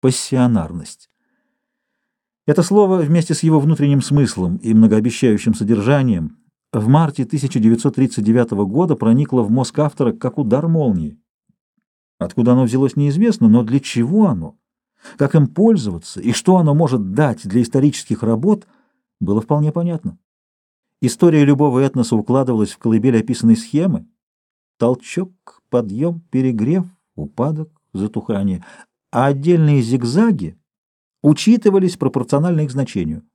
Пассионарность. Это слово вместе с его внутренним смыслом и многообещающим содержанием в марте 1939 года проникло в мозг автора как удар молнии. Откуда оно взялось неизвестно, но для чего оно, как им пользоваться и что оно может дать для исторических работ, было вполне понятно. История любого этноса укладывалась в колыбель описанной схемы. Толчок, подъем, перегрев, упадок, затухание. А отдельные зигзаги учитывались пропорционально их значению.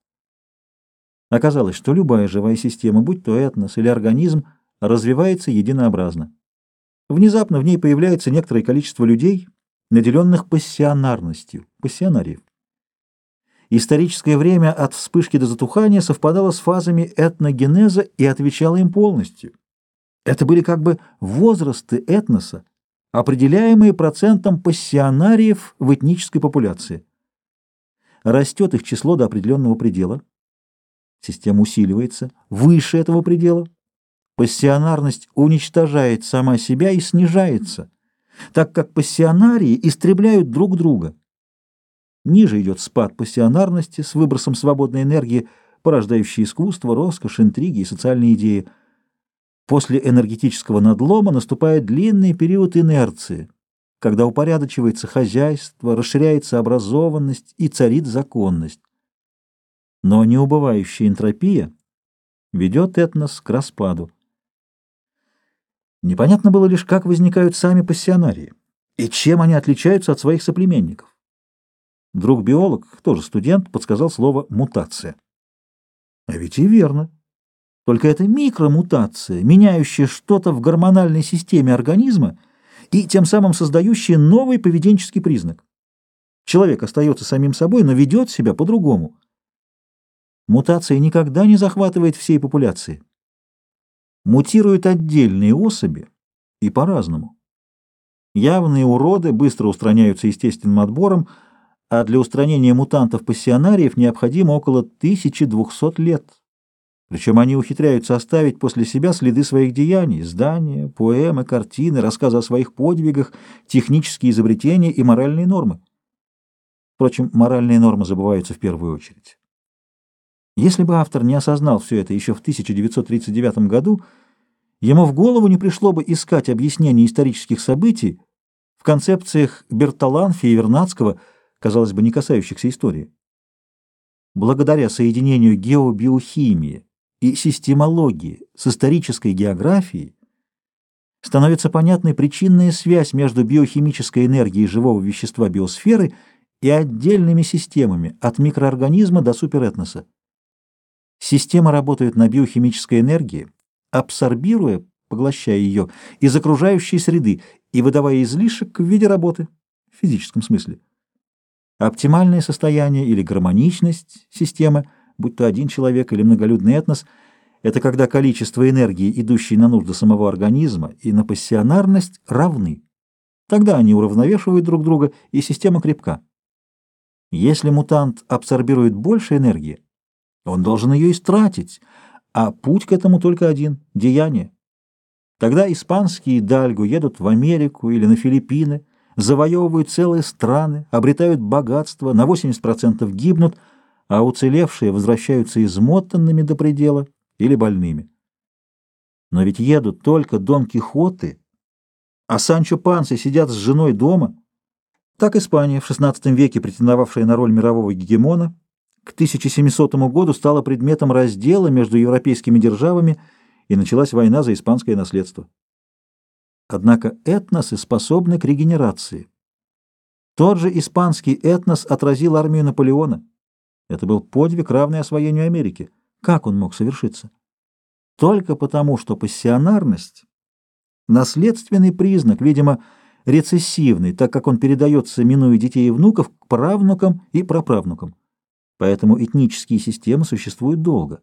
Оказалось, что любая живая система, будь то этнос или организм, развивается единообразно. Внезапно в ней появляется некоторое количество людей, наделенных пассионарностью, пассионариев. Историческое время от вспышки до затухания совпадало с фазами этногенеза и отвечало им полностью. Это были как бы возрасты этноса, определяемые процентом пассионариев в этнической популяции. Растет их число до определенного предела. Система усиливается. Выше этого предела пассионарность уничтожает сама себя и снижается, так как пассионарии истребляют друг друга. Ниже идет спад пассионарности с выбросом свободной энергии, порождающей искусство, роскошь, интриги и социальные идеи. После энергетического надлома наступает длинный период инерции, когда упорядочивается хозяйство, расширяется образованность и царит законность. Но неубывающая энтропия ведет этнос к распаду. Непонятно было лишь, как возникают сами пассионарии и чем они отличаются от своих соплеменников. Друг-биолог, тоже студент, подсказал слово «мутация». А ведь и верно. Только это микромутация, меняющая что-то в гормональной системе организма и тем самым создающая новый поведенческий признак. Человек остается самим собой, но ведет себя по-другому. Мутация никогда не захватывает всей популяции. Мутируют отдельные особи и по-разному. Явные уроды быстро устраняются естественным отбором, а для устранения мутантов-пассионариев необходимо около 1200 лет. Причем они ухитряются оставить после себя следы своих деяний, здания, поэмы, картины, рассказы о своих подвигах, технические изобретения и моральные нормы. Впрочем, моральные нормы забываются в первую очередь. Если бы автор не осознал все это еще в 1939 году, ему в голову не пришло бы искать объяснение исторических событий в концепциях Берталанфи и Вернадского, казалось бы, не касающихся истории. Благодаря соединению геобиохимии и системологии с исторической географией становится понятной причинная связь между биохимической энергией живого вещества биосферы и отдельными системами от микроорганизма до суперэтноса. Система работает на биохимической энергии, абсорбируя, поглощая ее из окружающей среды и выдавая излишек в виде работы, в физическом смысле. Оптимальное состояние или гармоничность системы, будь то один человек или многолюдный этнос, это когда количество энергии, идущей на нужды самого организма, и на пассионарность равны. Тогда они уравновешивают друг друга, и система крепка. Если мутант абсорбирует больше энергии, он должен ее истратить, а путь к этому только один — деяние. Тогда испанские дальгу едут в Америку или на Филиппины, завоевывают целые страны, обретают богатство, на 80% гибнут, а уцелевшие возвращаются измотанными до предела или больными. Но ведь едут только Дон Кихоты, а Санчо Пансы сидят с женой дома. Так Испания, в XVI веке претендовавшая на роль мирового гегемона, к 1700 году стала предметом раздела между европейскими державами и началась война за испанское наследство. Однако этносы способны к регенерации. Тот же испанский этнос отразил армию Наполеона. Это был подвиг, равный освоению Америки. Как он мог совершиться? Только потому, что пассионарность — наследственный признак, видимо, рецессивный, так как он передается, минуя детей и внуков, к правнукам и праправнукам поэтому этнические системы существуют долго.